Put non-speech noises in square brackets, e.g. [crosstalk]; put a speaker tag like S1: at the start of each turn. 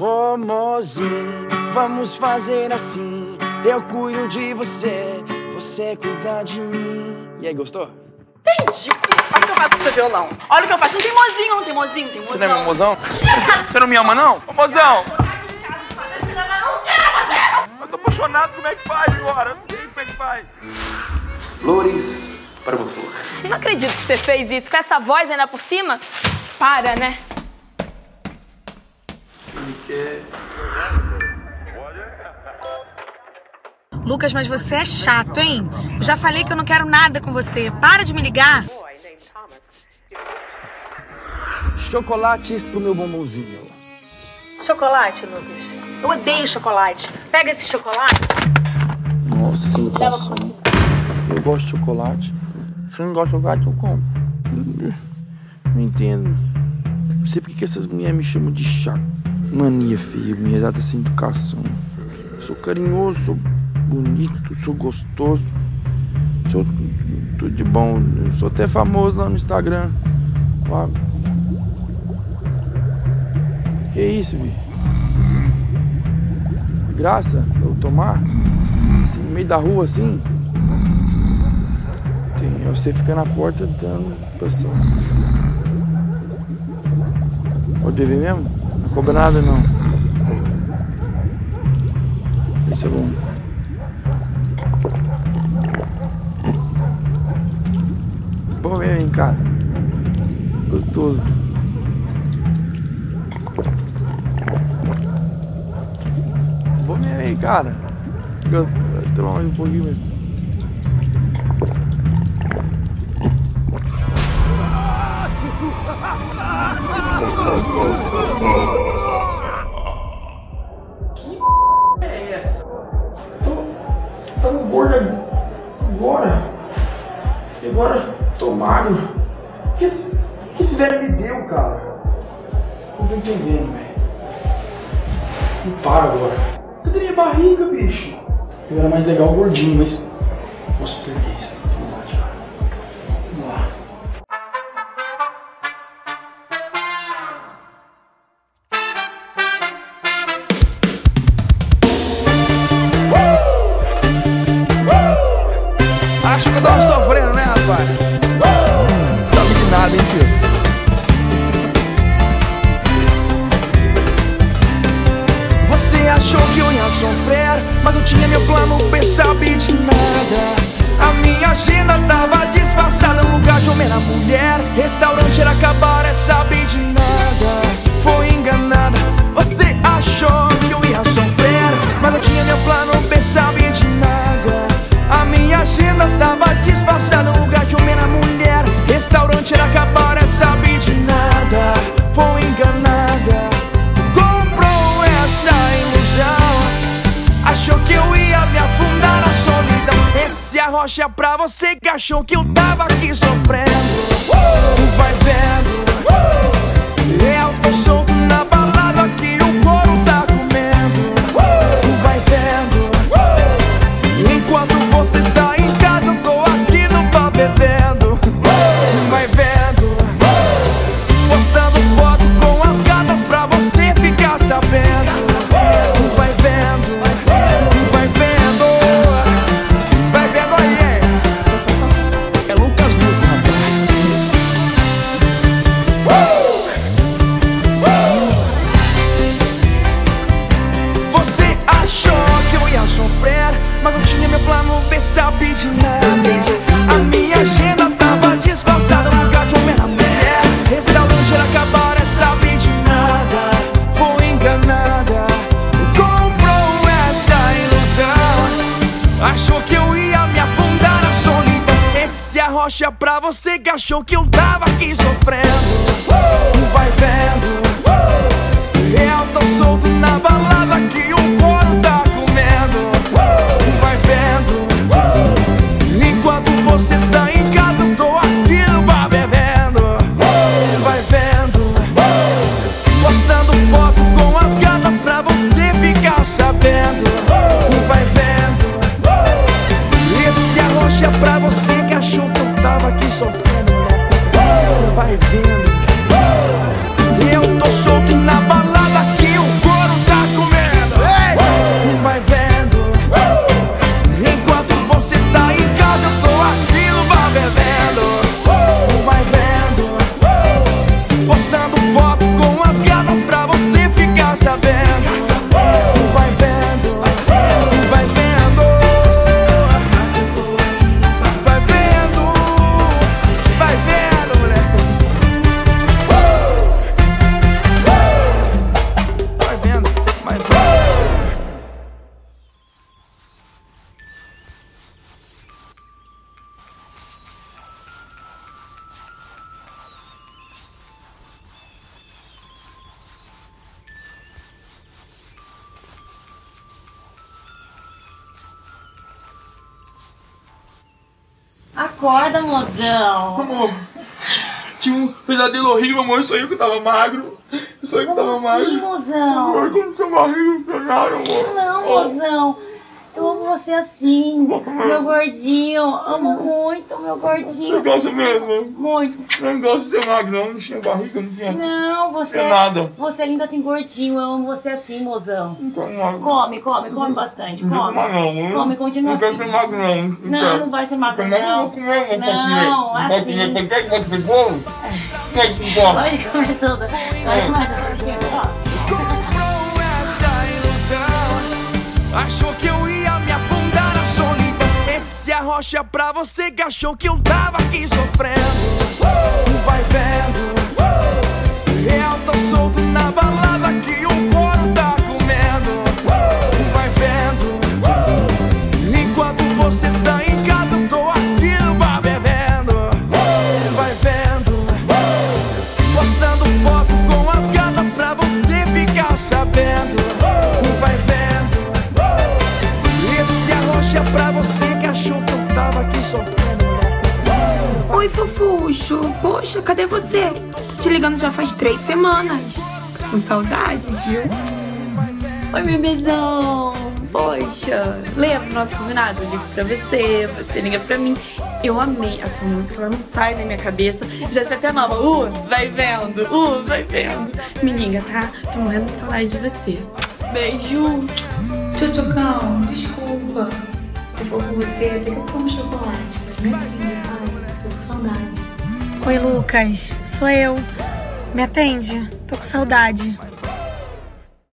S1: Ô mozinho, vamos fazer assim. Eu cuido de você, você cuida de mim. E aí, gostou?
S2: Entendi. Olha o que eu faço com seu violão. Olha o que eu faço. Não tem mozinho, não tem mozinho, tem mozão.
S3: Você não é meu mozão? Você, você não me ama, não? Ô, mozão! Eu tô apaixonado, como é que faz agora? Eu não sei como é que faz.
S4: Flores para uma flor.
S5: Não acredito que você fez isso com essa voz ainda por cima. Para, né?
S6: Lucas, mas você é chato, hein? Eu já falei que eu não quero nada com você. Para de me ligar.
S1: Chocolates pro meu bombonzinho.
S6: Chocolate, Lucas. Eu odeio chocolate. Pega esse chocolate.
S1: Nossa, me passou. Eu gosto de chocolate. Se não gosta de chocolate, eu como. Não entendo. Não sei porque que essas mulheres me chamam de chato. Mania, filho. Minha data sem educação. Sou carinhoso, sou bonito, sou gostoso. Sou tudo de bom. Sou até famoso lá no Instagram. Claro. Que isso, bicho? Graça eu tomar? Assim, no meio da rua assim? Tem, é você fica na porta dando pessoal. Pode beber mesmo? Não cobra nada não. Isso é bom. Bom mesmo, hein, cara. Gostoso. Bom mesmo, hein, cara. Gostoso. Tomar mais um pouquinho mesmo. Tá [laughs] agora tô magro. O que esse, que esse velho me deu, cara? Não tô entendendo, velho. Não para agora. Cadê minha barriga, bicho? Eu era mais legal gordinho, mas. Posso perder isso.
S3: Nada, hein, filho?
S1: Você achou que eu ia sofrer, mas eu tinha meu plano B, sabe de nada. A minha agenda tava disfarçada Arrocha é pra você que achou que eu tava aqui sofrendo. A minha agenda tava disfarçada lugar de homem na mulher. Restaurante era acabar, é sabe de nada. Foi enganada, comprou essa ilusão. Achou que eu ia me afundar na solidão. Esse arrocha é pra você que achou que eu tava aqui sofrendo. Vai vendo. Eu tô solto na balada Deixa pra você que achou que eu tava aqui sofrendo, né? Vai vendo. Eu tô solto na balada.
S7: Acorda, mozão.
S3: Amor, tinha um pesadelo horrível, amor. Eu sonhei que eu tava magro. Eu sonhei que eu tava
S7: Como
S3: magro.
S7: assim, mozão?
S3: Amor, como seu barriga pegaram, amor.
S7: Não,
S3: Oh,
S7: mozão. Eu amo você assim, meu gordinho. Amo muito, meu
S3: Você
S7: gordinho.
S3: gosta mesmo?
S7: Muito.
S3: Eu não gosto de ser magro, não. Não tinha barriga, não tinha.
S7: Não, você
S3: É nada.
S7: Você é lindo assim, gordinho. Eu amo você assim, mozão.
S3: Não quero magro.
S7: Come, come, come bastante.
S3: Não quero
S7: Come.
S3: magro, não. amor.
S7: Come, continua
S3: Não quero
S7: assim.
S3: ser magro, não.
S7: Não, não vai ser
S3: é que eu vou
S7: não.
S3: comer? Não,
S7: Não,
S3: Pode
S7: assim.
S3: comer. Pode comer. Pode comer bolo? Pode comer bolo?
S7: Pode comer tudo. Pode comer tudo.
S1: Achou que eu rocha pra você que achou que eu tava aqui sofrendo. Vai vendo. Eu tô solto na balada que o couro tá comendo. Vai vendo. Enquanto você tá em casa eu tô aqui no bar bebendo. Vai vendo. Postando foto com as gatas pra você ficar sabendo. Vai vendo. Esse arrocha pra você sofrendo.
S8: Oi, fofuxo. Poxa, cadê você? Te ligando já faz três semanas. Com saudades, viu?
S9: Oi, bebezão! Poxa, lembra o nosso combinado? Eu ligo pra você, você liga pra mim. Eu amei a sua música, ela não sai da minha cabeça. Já sei até nova. Uh, vai vendo, uh, vai vendo. Me liga, tá? Tô morrendo de saudade de você. Beijo!
S8: Tchotchocão, desculpa. Se for com você, até que eu como chocolate. É lindo, pai. Tô com saudade.
S6: Oi, Lucas. Sou eu. Me atende? Tô com saudade.